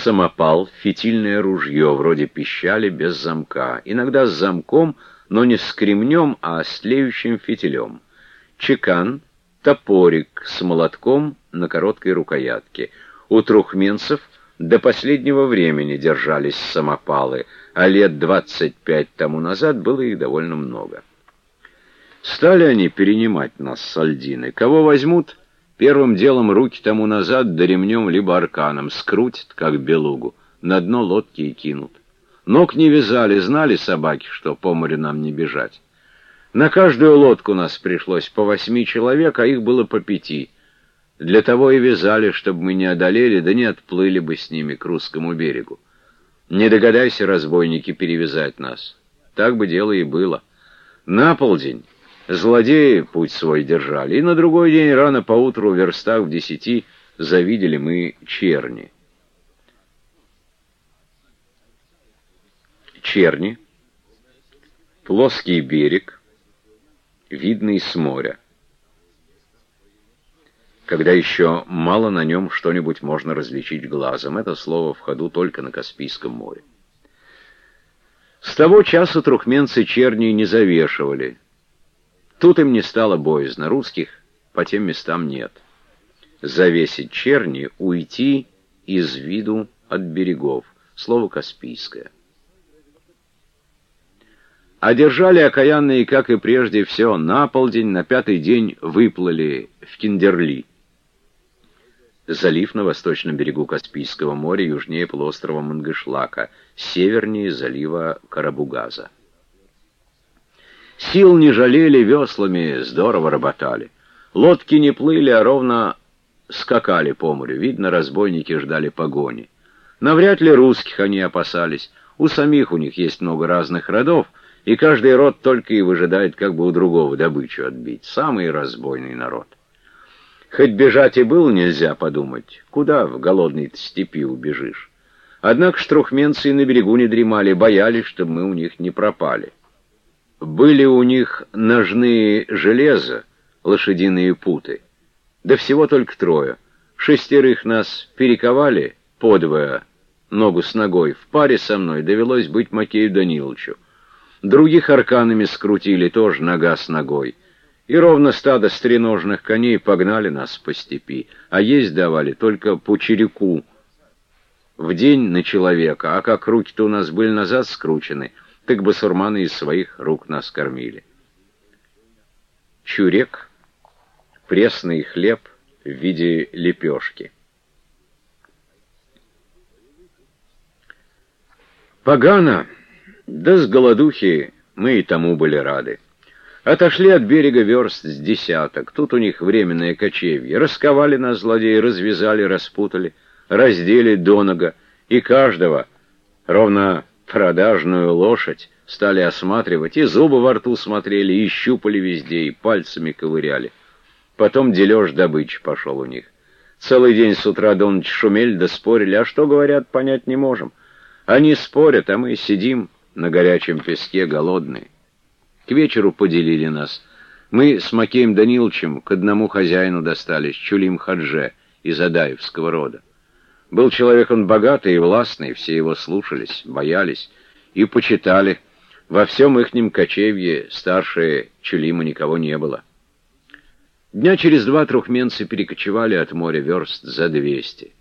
самопал, фитильное ружье, вроде пищали, без замка, иногда с замком, но не с кремнем, а с тлеющим фитилем. Чекан, топорик с молотком на короткой рукоятке. У трухменцев до последнего времени держались самопалы, а лет двадцать пять тому назад было их довольно много. Стали они перенимать нас с. Кого возьмут, первым делом руки тому назад да ремнем либо арканом скрутят, как белугу, на дно лодки и кинут. Ног не вязали, знали собаки, что по морю нам не бежать. На каждую лодку нас пришлось по восьми человек, а их было по пяти. Для того и вязали, чтобы мы не одолели, да не отплыли бы с ними к русскому берегу. Не догадайся, разбойники, перевязать нас. Так бы дело и было. На полдень Злодеи путь свой держали, и на другой день рано поутру в верстах в десяти завидели мы черни. Черни, плоский берег, видный с моря. Когда еще мало на нем что-нибудь можно различить глазом, это слово в ходу только на Каспийском море. С того часа трухменцы черни не завешивали, Тут им не стало боязно, русских по тем местам нет. Завесить черни, уйти из виду от берегов. Слово Каспийское. Одержали окаянные, как и прежде, все на полдень, на пятый день выплыли в Киндерли. Залив на восточном берегу Каспийского моря, южнее полуострова Мангышлака, севернее залива Карабугаза. Сил не жалели, веслами здорово работали. Лодки не плыли, а ровно скакали по морю. Видно, разбойники ждали погони. Навряд ли русских они опасались. У самих у них есть много разных родов, и каждый род только и выжидает, как бы у другого добычу отбить. Самый разбойный народ. Хоть бежать и было нельзя подумать, куда в голодной степи убежишь. Однако штрухменцы и на берегу не дремали, боялись, чтобы мы у них не пропали. Были у них ножные железа, лошадиные путы. Да всего только трое. Шестерых нас перековали подвое, ногу с ногой. В паре со мной довелось быть Макею Даниловичу. Других арканами скрутили, тоже нога с ногой. И ровно стадо стреножных коней погнали нас по степи, а есть давали только по череку в день на человека, а как руки-то у нас были назад скручены — так басурманы из своих рук нас кормили. Чурек — пресный хлеб в виде лепешки. Погано, да с голодухи мы и тому были рады. Отошли от берега верст с десяток, тут у них временное кочевье. Расковали нас злодеи, развязали, распутали, раздели донога, и каждого, ровно продажную лошадь, стали осматривать, и зубы во рту смотрели, и щупали везде, и пальцами ковыряли. Потом дележ добычи пошел у них. Целый день с утра до ночи шумели да спорили, а что говорят, понять не можем. Они спорят, а мы сидим на горячем песке голодные. К вечеру поделили нас. Мы с Макеем Даниловичем к одному хозяину достались, Чулим Хадже из Адаевского рода. Был человек он богатый и властный, все его слушались, боялись и почитали. Во всем ихнем кочевье старше Чулима никого не было. Дня через два трухменцы перекочевали от моря верст за двести.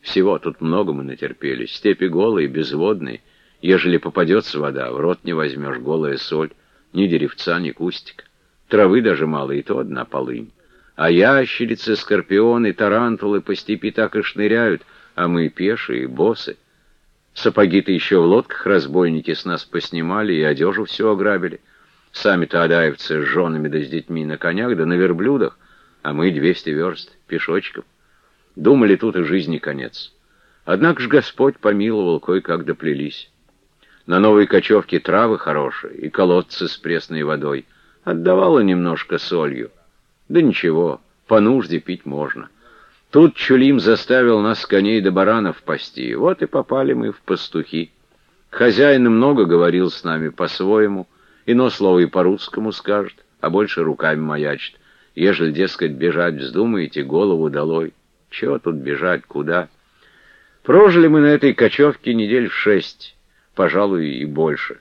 Всего тут много мы натерпелись. Степи голые, безводные. Ежели попадется вода, в рот не возьмешь голая соль, ни деревца, ни кустика. Травы даже мало, и то одна полынь. А ящерицы, скорпионы, тарантулы по степи так и шныряют — а мы пешие, босы. Сапоги-то еще в лодках разбойники с нас поснимали и одежу все ограбили. Сами-то адаевцы с женами да с детьми на конях да на верблюдах, а мы двести верст пешочком. Думали, тут и жизни конец. Однако ж Господь помиловал, кое-как доплелись. На новой кочевке травы хорошие и колодцы с пресной водой. Отдавала немножко солью. Да ничего, по нужде пить можно. Тут Чулим заставил нас коней до баранов пасти. Вот и попали мы в пастухи. Хозяин много говорил с нами по-своему, ино слово и по-русскому скажет, а больше руками маячит. Ежели, дескать, бежать вздумаете, голову долой. Чего тут бежать, куда? Прожили мы на этой кочевке недель шесть, пожалуй, и больше.